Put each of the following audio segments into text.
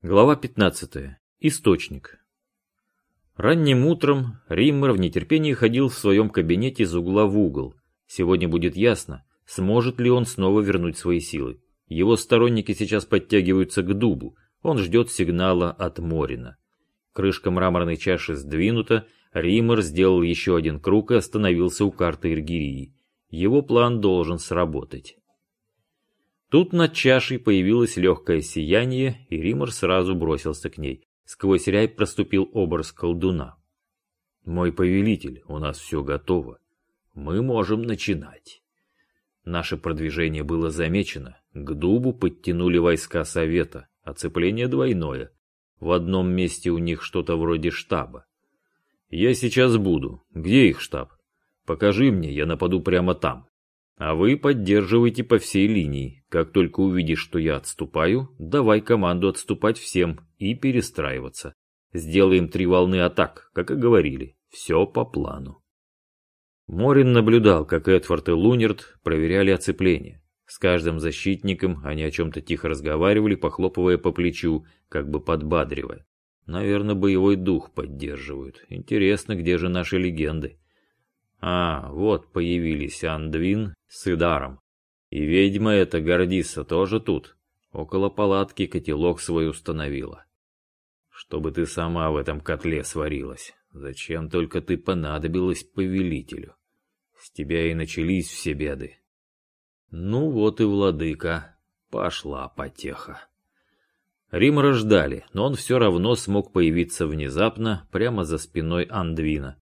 Глава 15. Источник. Ранним утром Риммер в нетерпении ходил в своем кабинете из угла в угол. Сегодня будет ясно, сможет ли он снова вернуть свои силы. Его сторонники сейчас подтягиваются к дубу, он ждет сигнала от Морина. Крышка мраморной чаши сдвинута, Риммер сделал еще один круг и остановился у карты Иргирии. Его план должен сработать. Тут над чашей появилось легкое сияние, и Римор сразу бросился к ней. Сквозь рябь проступил образ колдуна. «Мой повелитель, у нас все готово. Мы можем начинать». Наше продвижение было замечено. К дубу подтянули войска совета. Оцепление двойное. В одном месте у них что-то вроде штаба. «Я сейчас буду. Где их штаб? Покажи мне, я нападу прямо там». А вы поддерживайте по всей линии. Как только увидишь, что я отступаю, давай команду отступать всем и перестраиваться. Сделаем три волны атак, как и говорили. Все по плану. Морин наблюдал, как Эдвард и Лунерт проверяли оцепление. С каждым защитником они о чем-то тихо разговаривали, похлопывая по плечу, как бы подбадривая. Наверное, боевой дух поддерживают. Интересно, где же наши легенды? А, вот появились Андвин с Идаром. И ведьма эта Гордиса тоже тут. Около палатки котелок свой установила. Чтобы ты сама в этом котле сварилась. Зачем только ты понадобилась повелителю? С тебя и начались все беды. Ну вот и владыка. Пошла потеха. Римра ждали, но он все равно смог появиться внезапно, прямо за спиной Андвина.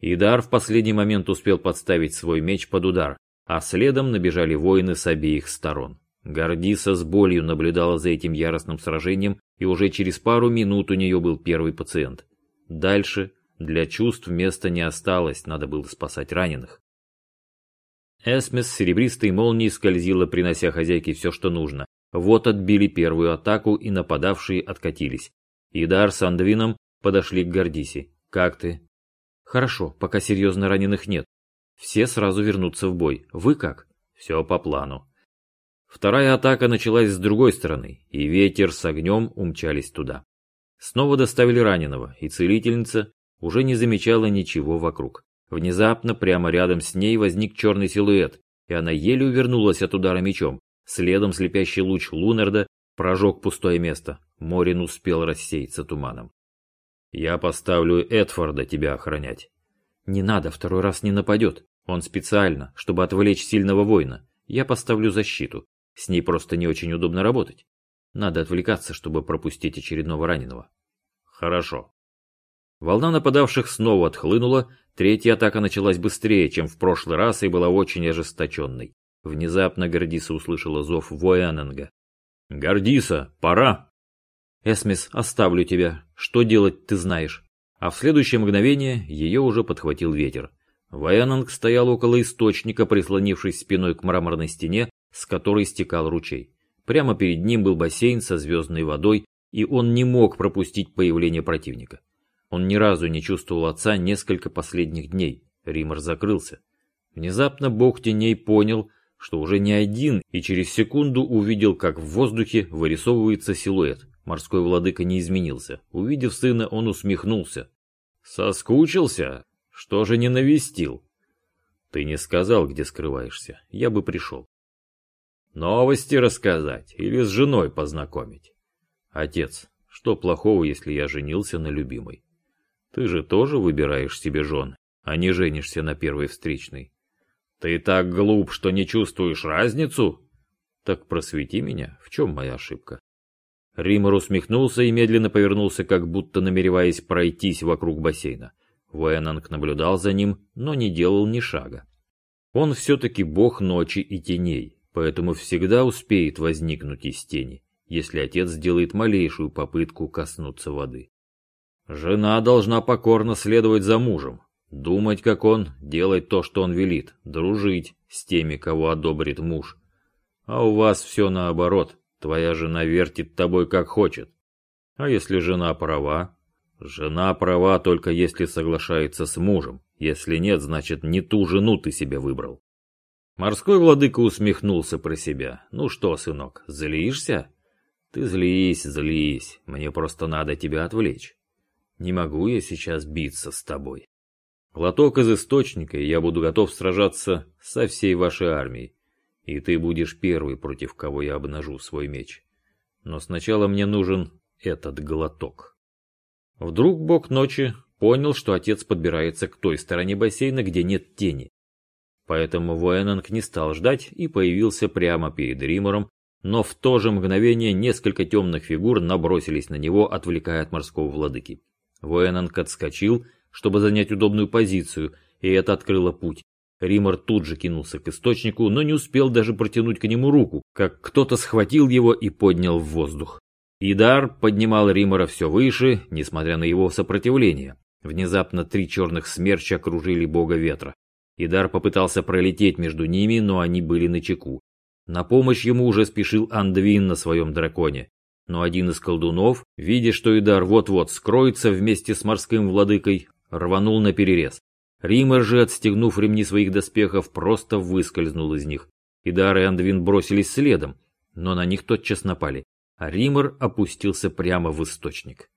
Идар в последний момент успел подставить свой меч под удар, а следом набежали воины с обеих сторон. Гордиса с болью наблюдала за этим яростным сражением, и уже через пару минут у нее был первый пациент. Дальше для чувств места не осталось, надо было спасать раненых. Эсмес с серебристой молнией скользила, принося хозяйке все, что нужно. Вот отбили первую атаку, и нападавшие откатились. Идар с Андвином подошли к Гордисе. «Как ты?» Хорошо, пока серьезно раненых нет. Все сразу вернутся в бой. Вы как? Все по плану. Вторая атака началась с другой стороны, и ветер с огнем умчались туда. Снова доставили раненого, и целительница уже не замечала ничего вокруг. Внезапно прямо рядом с ней возник черный силуэт, и она еле увернулась от удара мечом. Следом слепящий луч Лунарда прожег пустое место. Морин успел рассеяться туманом. Я поставлю Эдфорда тебя охранять. Не надо, второй раз не нападет. Он специально, чтобы отвлечь сильного воина. Я поставлю защиту. С ней просто не очень удобно работать. Надо отвлекаться, чтобы пропустить очередного раненого. Хорошо. Волна нападавших снова отхлынула, третья атака началась быстрее, чем в прошлый раз и была очень ожесточенной. Внезапно Гордиса услышала зов Вояненга. «Гордиса, пора!» «Эсмис, оставлю тебя. Что делать, ты знаешь». А в следующее мгновение ее уже подхватил ветер. Ваянанг стоял около источника, прислонившись спиной к мраморной стене, с которой стекал ручей. Прямо перед ним был бассейн со звездной водой, и он не мог пропустить появление противника. Он ни разу не чувствовал отца несколько последних дней. Римор закрылся. Внезапно бог теней понял, что уже не один, и через секунду увидел, как в воздухе вырисовывается силуэт. Морской владыка не изменился. Увидев сына, он усмехнулся. «Соскучился? Что же не навестил?» «Ты не сказал, где скрываешься. Я бы пришел». «Новости рассказать или с женой познакомить?» «Отец, что плохого, если я женился на любимой? Ты же тоже выбираешь себе жен, а не женишься на первой встречной». «Ты так глуп, что не чувствуешь разницу?» «Так просвети меня, в чем моя ошибка?» Римор усмехнулся и медленно повернулся, как будто намереваясь пройтись вокруг бассейна. Вуэнанг наблюдал за ним, но не делал ни шага. Он все-таки бог ночи и теней, поэтому всегда успеет возникнуть из тени, если отец сделает малейшую попытку коснуться воды. Жена должна покорно следовать за мужем, думать, как он, делать то, что он велит, дружить с теми, кого одобрит муж. А у вас все наоборот. Твоя жена вертит тобой как хочет. А если жена права? Жена права только если соглашается с мужем. Если нет, значит не ту жену ты себе выбрал. Морской владыка усмехнулся про себя. Ну что, сынок, злишься? Ты злись, злись, мне просто надо тебя отвлечь. Не могу я сейчас биться с тобой. Глоток из источника, и я буду готов сражаться со всей вашей армией. И ты будешь первый, против кого я обнажу свой меч. Но сначала мне нужен этот глоток. Вдруг бог ночи понял, что отец подбирается к той стороне бассейна, где нет тени. Поэтому Вуэнанг не стал ждать и появился прямо перед Римором, но в то же мгновение несколько темных фигур набросились на него, отвлекая от морского владыки. Вуэнанг отскочил, чтобы занять удобную позицию, и это открыло путь. Римор тут же кинулся к источнику, но не успел даже протянуть к нему руку, как кто-то схватил его и поднял в воздух. Идар поднимал Римора все выше, несмотря на его сопротивление. Внезапно три черных смерча окружили бога ветра. Идар попытался пролететь между ними, но они были на чеку. На помощь ему уже спешил Андвин на своем драконе. Но один из колдунов, видя, что Идар вот-вот скроется вместе с морским владыкой, рванул на перерез. Ример же, отстегнув ремни своих доспехов, просто выскользнул из них. Идар и Андвин бросились следом, но на них тотчас напали, а Ример опустился прямо в источник.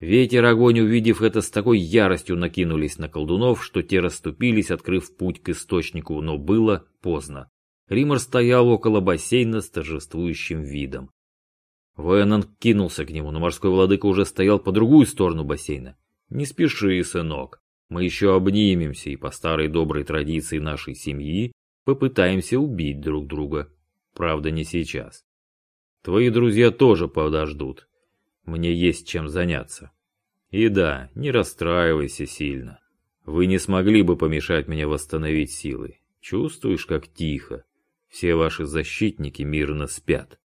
Ветер и огонь, увидев это, с такой яростью накинулись на колдунов, что те расступились, открыв путь к источнику, но было поздно. Римор стоял около бассейна с торжествующим видом. Военан кинулся к нему, но морской владыка уже стоял по другую сторону бассейна. «Не спеши, сынок, мы еще обнимемся и по старой доброй традиции нашей семьи попытаемся убить друг друга. Правда, не сейчас. Твои друзья тоже подождут, мне есть чем заняться. И да, не расстраивайся сильно. Вы не смогли бы помешать мне восстановить силы. Чувствуешь, как тихо? Все ваши защитники мирно спят.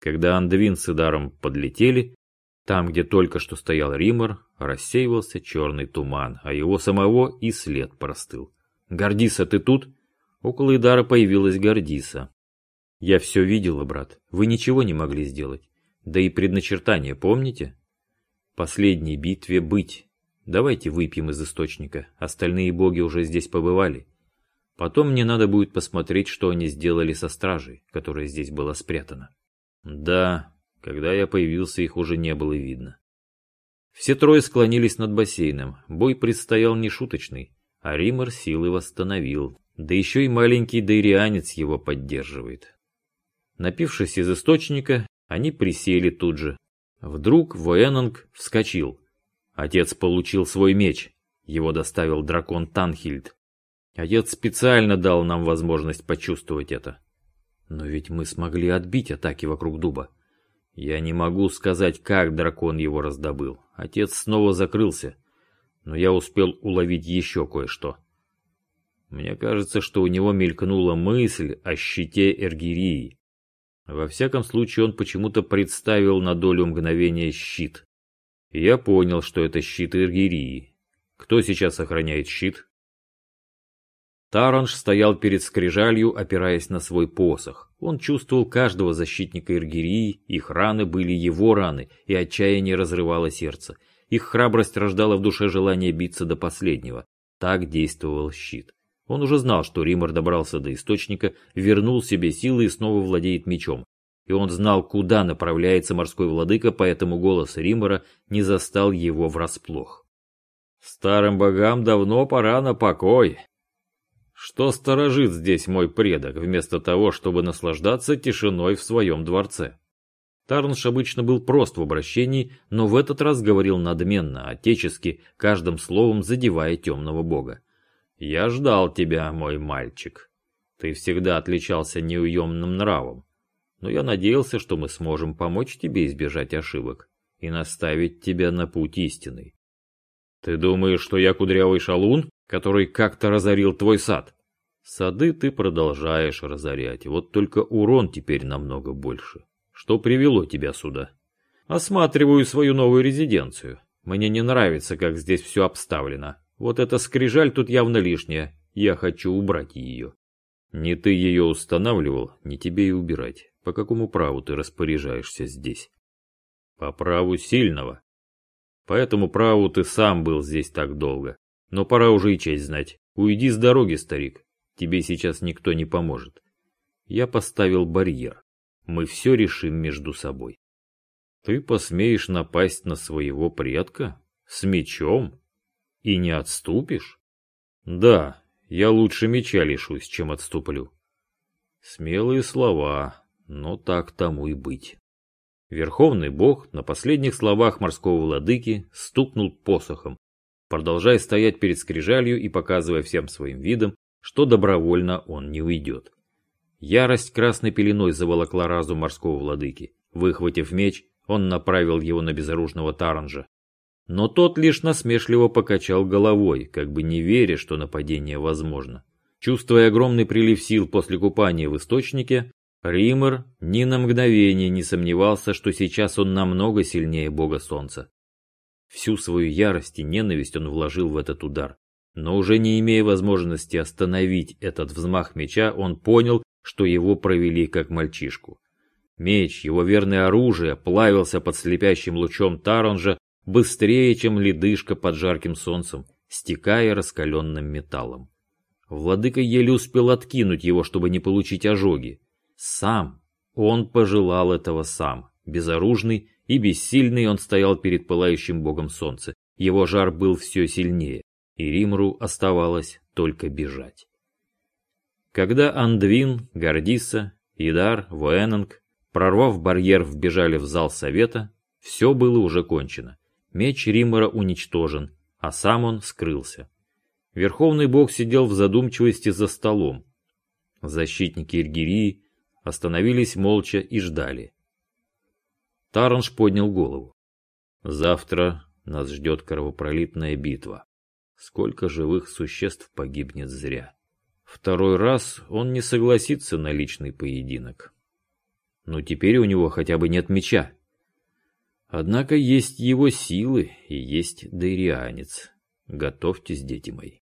Когда Андвин с Идаром подлетели, там, где только что стоял Римор, рассеивался черный туман, а его самого и след простыл. «Гордиса, ты тут?» Около Идара появилась Гордиса. «Я все видела, брат. Вы ничего не могли сделать. Да и предначертание помните? Последней битве быть. Давайте выпьем из источника. Остальные боги уже здесь побывали. Потом мне надо будет посмотреть, что они сделали со стражей, которая здесь была спрятана. Да, когда я появился, их уже не было видно. Все трое склонились над бассейном. Бой предстоял нешуточный, а Римор силы восстановил. Да еще и маленький дайрианец его поддерживает. Напившись из источника, они присели тут же. Вдруг Военанг вскочил. Отец получил свой меч. Его доставил дракон Танхильд. Отец специально дал нам возможность почувствовать это. Но ведь мы смогли отбить атаки вокруг дуба. Я не могу сказать, как дракон его раздобыл. Отец снова закрылся, но я успел уловить еще кое-что. Мне кажется, что у него мелькнула мысль о щите Эргирии. Во всяком случае, он почему-то представил на долю мгновения щит. Я понял, что это щит Иргирии. Кто сейчас охраняет щит? Таранж стоял перед скрижалью, опираясь на свой посох. Он чувствовал каждого защитника Иргирии, их раны были его раны, и отчаяние разрывало сердце. Их храбрость рождала в душе желание биться до последнего. Так действовал щит. Он уже знал, что Римор добрался до источника, вернул себе силы и снова владеет мечом. И он знал, куда направляется морской владыка, поэтому голос Римора не застал его врасплох. «Старым богам давно пора на покой. Что сторожит здесь мой предок, вместо того, чтобы наслаждаться тишиной в своем дворце?» Тарнш обычно был прост в обращении, но в этот раз говорил надменно, отечески, каждым словом задевая темного бога. «Я ждал тебя, мой мальчик. Ты всегда отличался неуемным нравом, но я надеялся, что мы сможем помочь тебе избежать ошибок и наставить тебя на путь истинный. Ты думаешь, что я кудрявый шалун, который как-то разорил твой сад? Сады ты продолжаешь разорять, вот только урон теперь намного больше. Что привело тебя сюда? Осматриваю свою новую резиденцию. Мне не нравится, как здесь все обставлено. Вот эта скрижаль тут явно лишняя. Я хочу убрать ее. Не ты ее устанавливал, не тебе и убирать. По какому праву ты распоряжаешься здесь? По праву сильного. По этому праву ты сам был здесь так долго. Но пора уже и честь знать. Уйди с дороги, старик. Тебе сейчас никто не поможет. Я поставил барьер. мы все решим между собой. Ты посмеешь напасть на своего предка? С мечом? И не отступишь? Да, я лучше меча лишусь, чем отступлю. Смелые слова, но так тому и быть. Верховный бог на последних словах морского владыки стукнул посохом, продолжая стоять перед скрижалью и показывая всем своим видом, что добровольно он не уйдет. Ярость красной пеленой заволокла разум морского владыки. Выхватив меч, он направил его на безоружного Таранжа. Но тот лишь насмешливо покачал головой, как бы не веря, что нападение возможно. Чувствуя огромный прилив сил после купания в источнике, Ример ни на мгновение не сомневался, что сейчас он намного сильнее бога солнца. Всю свою ярость и ненависть он вложил в этот удар. Но уже не имея возможности остановить этот взмах меча, он понял, что его провели как мальчишку. Меч, его верное оружие, плавился под слепящим лучом Таронжа быстрее, чем ледышка под жарким солнцем, стекая раскаленным металлом. Владыка еле успел откинуть его, чтобы не получить ожоги. Сам. Он пожелал этого сам. Безоружный и бессильный он стоял перед пылающим богом солнца. Его жар был все сильнее, и Римру оставалось только бежать. Когда Андвин, Гордиса, Идар, Воэнанг Прорвав барьер, вбежали в зал совета. Все было уже кончено. Меч Римора уничтожен, а сам он скрылся. Верховный бог сидел в задумчивости за столом. Защитники Иргирии остановились молча и ждали. Таранж поднял голову. Завтра нас ждет кровопролитная битва. Сколько живых существ погибнет зря. Второй раз он не согласится на личный поединок но теперь у него хотя бы нет меча. Однако есть его силы и есть дейрианец. Готовьтесь, дети мои.